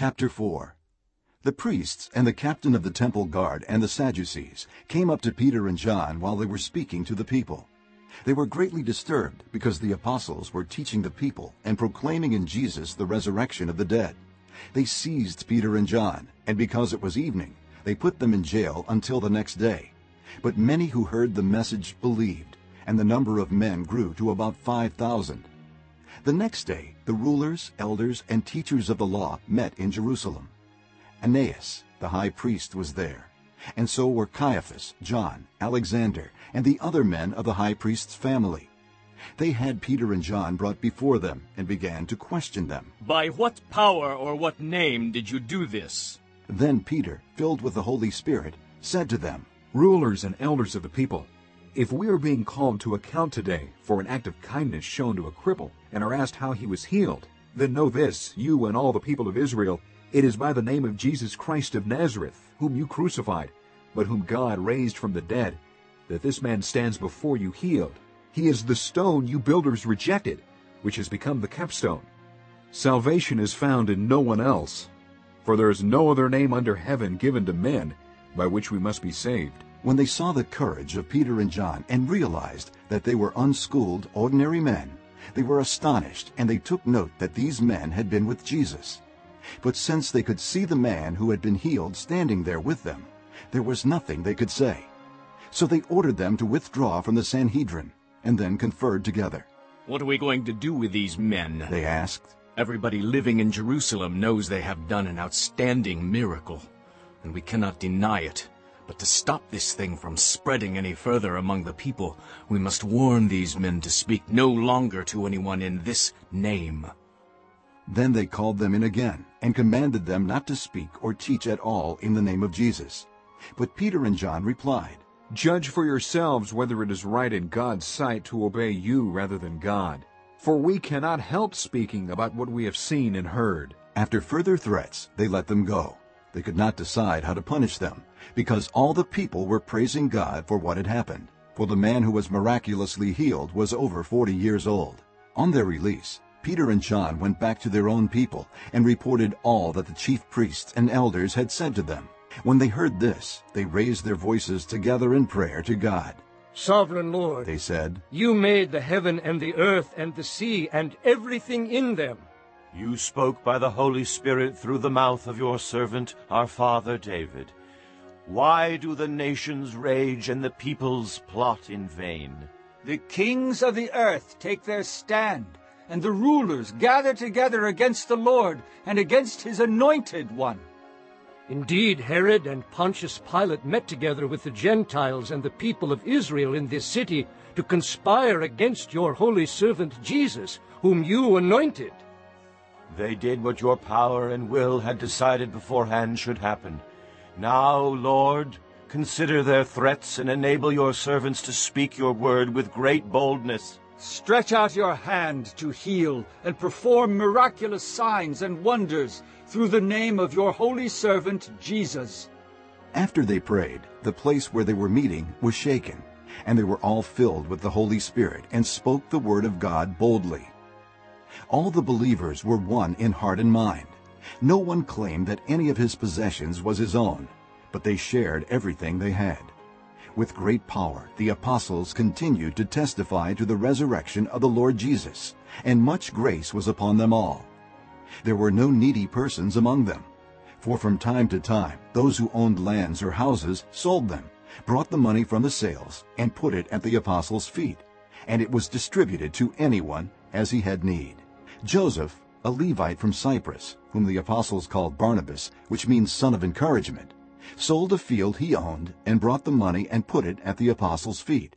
Chapter 4 The priests and the captain of the temple guard and the Sadducees came up to Peter and John while they were speaking to the people. They were greatly disturbed because the apostles were teaching the people and proclaiming in Jesus the resurrection of the dead. They seized Peter and John, and because it was evening, they put them in jail until the next day. But many who heard the message believed, and the number of men grew to about 5,000. The next day, the rulers, elders, and teachers of the law met in Jerusalem. Annas, the high priest, was there, and so were Caiaphas, John, Alexander, and the other men of the high priest's family. They had Peter and John brought before them and began to question them. By what power or what name did you do this? Then Peter, filled with the Holy Spirit, said to them, Rulers and elders of the people, if we are being called to account today for an act of kindness shown to a cripple and are asked how he was healed, then know this, you and all the people of Israel, it is by the name of Jesus Christ of Nazareth, whom you crucified, but whom God raised from the dead, that this man stands before you healed. He is the stone you builders rejected, which has become the capstone. Salvation is found in no one else, for there is no other name under heaven given to men by which we must be saved. When they saw the courage of Peter and John and realized that they were unschooled, ordinary men, they were astonished, and they took note that these men had been with Jesus. But since they could see the man who had been healed standing there with them, there was nothing they could say. So they ordered them to withdraw from the Sanhedrin, and then conferred together. What are we going to do with these men? They asked, Everybody living in Jerusalem knows they have done an outstanding miracle, and we cannot deny it. But to stop this thing from spreading any further among the people, we must warn these men to speak no longer to anyone in this name. Then they called them in again and commanded them not to speak or teach at all in the name of Jesus. But Peter and John replied, Judge for yourselves whether it is right in God's sight to obey you rather than God. For we cannot help speaking about what we have seen and heard. After further threats, they let them go. They could not decide how to punish them, because all the people were praising God for what had happened. For the man who was miraculously healed was over 40 years old. On their release, Peter and John went back to their own people and reported all that the chief priests and elders had said to them. When they heard this, they raised their voices together in prayer to God. Sovereign Lord, They said, you made the heaven and the earth and the sea and everything in them. You spoke by the Holy Spirit through the mouth of your servant, our father David. Why do the nations rage and the peoples plot in vain? The kings of the earth take their stand, and the rulers gather together against the Lord and against his anointed one. Indeed, Herod and Pontius Pilate met together with the Gentiles and the people of Israel in this city to conspire against your holy servant Jesus, whom you anointed. They did what your power and will had decided beforehand should happen. Now, Lord, consider their threats and enable your servants to speak your word with great boldness. Stretch out your hand to heal and perform miraculous signs and wonders through the name of your holy servant Jesus. After they prayed, the place where they were meeting was shaken, and they were all filled with the Holy Spirit and spoke the word of God boldly. All the believers were one in heart and mind. No one claimed that any of his possessions was his own, but they shared everything they had. With great power, the apostles continued to testify to the resurrection of the Lord Jesus, and much grace was upon them all. There were no needy persons among them, for from time to time those who owned lands or houses sold them, brought the money from the sales, and put it at the apostles' feet, and it was distributed to anyone as he had need. Joseph, a Levite from Cyprus, whom the apostles called Barnabas, which means son of encouragement, sold a field he owned and brought the money and put it at the apostles' feet.